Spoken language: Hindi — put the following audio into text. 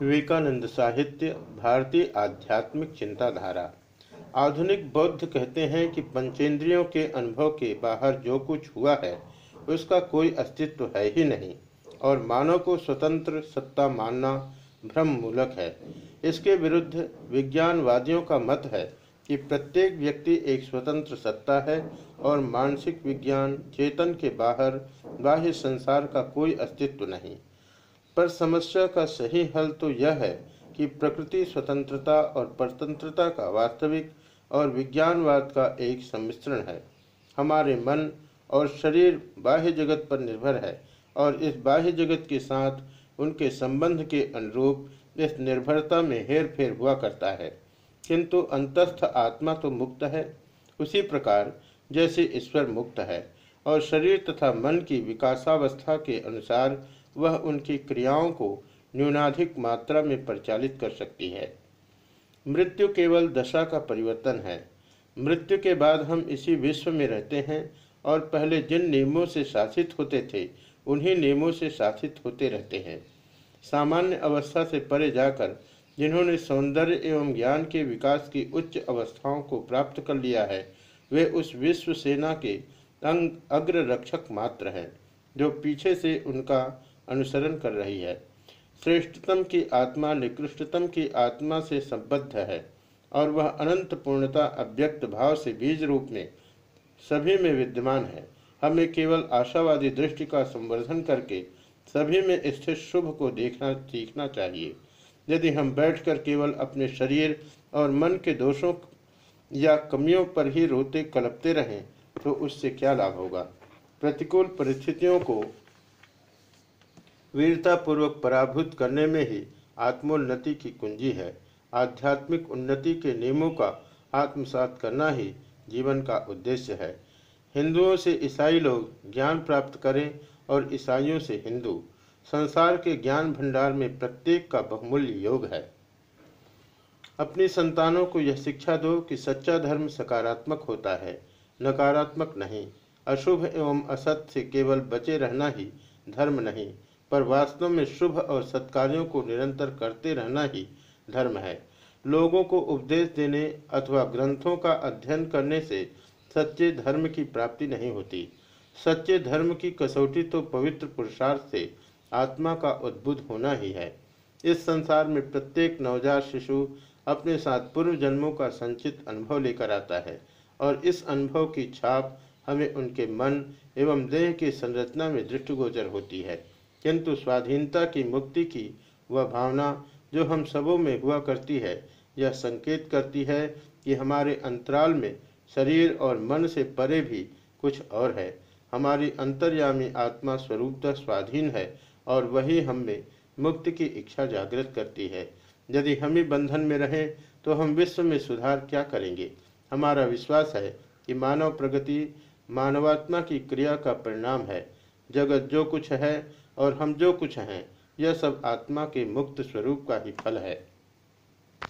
विवेकानंद साहित्य, भारतीय आध्यात्मिक चिंताधारा। आधुनिक बौद्ध कहते हैं कि पंचेंद्रियों के अनुभव के बाहर जो कुछ हुआ है, उसका कोई अस्तित्व है ही नहीं, और मानव को स्वतंत्र सत्ता मानना भ्रम मूलक है। इसके विरुद्ध विज्ञानवादियों का मत है कि प्रत्येक व्यक्ति एक स्वतंत्र सत्ता है और मानसिक विज्ञान, चेतन के बाहर बाह्य संसार का कोई अस्तित्व नहीं। पर समस्या का सही हल तो यह है कि प्रकृति स्वतंत्रता और परतंत्रता का वास्तविक और विज्ञानवाद का एक सम्मिश्रण है। हमारे मन और शरीर बाह्य जगत पर निर्भर है और इस बाह्य जगत के साथ उनके संबंध के अनुरूप इस निर्भरता में हेर फेर हुआ करता है। किंतु अंतस्थ आत्मा तो मुक्त है। उसी प्रकार जैसे ईश्वर मुक्त है और शरीर तथा मन की विकासावस्था के अनुसार वह उनकी क्रियाओं को न्यूनाधिक मात्रा में परिचालित कर सकती है। मृत्यु केवल दशा का परिवर्तन है। मृत्यु के बाद हम इसी विश्व में रहते हैं और पहले जिन नियमों से शासित होते थे, उन्हीं नियमों से शासित होते रहते हैं। सामान्य अवस्था से परे जाकर जिन्होंने सौंदर्य एवं ज्ञान के विकास की उच्च अवस्थाओं को प्राप्त कर लिया है, वे उस विश्व सेना के अंग अग्र रक्षक मात्र हैं, जो पीछे से उनका अनुसरण कर रही है। श्रेष्ठतम की आत्मा निकृष्टतम की आत्मा से संबद्ध है और वह अनंत पूर्णता अव्यक्त भाव से बीज रूप में सभी में विद्यमान है। हमें केवल आशावादी दृष्टि का संवर्धन करके सभी में स्थित शुभ को देखना, सीखना चाहिए। यदि हम बैठकर केवल अपने शरीर और मन के दोषों या कमियों पर ही रोते कलपते रहें तो उससे क्या लाभ होगा? प्रतिकूल परिस्थितियों को वीरतापूर्वक पराभूत करने में ही आत्मोन्नति की कुंजी है। आध्यात्मिक उन्नति के नियमों का आत्मसात करना ही जीवन का उद्देश्य है। हिंदुओं से ईसाई लोग ज्ञान प्राप्त करें और ईसाइयों से हिंदू। संसार के ज्ञान भंडार में प्रत्येक का बहुमूल्य योग है। अपनी संतानों को यह शिक्षा दो कि सच्चा धर्म सकारात्मक होता है, नकारात्मक नहीं। अशुभ एवं असत से केवल बचे रहना ही धर्म नहीं। पर वास्तव में शुभ और सत्कार्यों को निरंतर करते रहना ही धर्म है। लोगों को उपदेश देने अथवा ग्रंथों का अध्ययन करने से सच्चे धर्म की प्राप्ति नहीं होती। सच्चे धर्म की कसौटी तो पवित्र पुरुषार्थ से आत्मा का उद्भुत होना ही है। इस संसार में प्रत्येक नवजात शिशु अपने साथ पूर्व जन्मों का संचित अनुभव लेकर आता है और इस अनुभव की छाप हमें उनके मन एवं देह की संरचना में दृष्टिगोचर होती है। किंतु स्वाधीनता की मुक्ति की वह भावना जो हम सबों में हुआ करती है, यह संकेत करती है कि हमारे अंतराल में शरीर और मन से परे भी कुछ और है। हमारी अंतर्यामी आत्मा स्वरूपतः स्वाधीन है और वही हम में मुक्ति की इच्छा जागृत करती है। यदि हम ही बंधन में रहें तो हम विश्व में सुधार क्या करेंगे? हमारा विश्वास है कि मानव प्रगति मानवात्मा की क्रिया का परिणाम है। जगत जो कुछ है और हम जो कुछ हैं, यह सब आत्मा के मुक्त स्वरूप का ही फल है।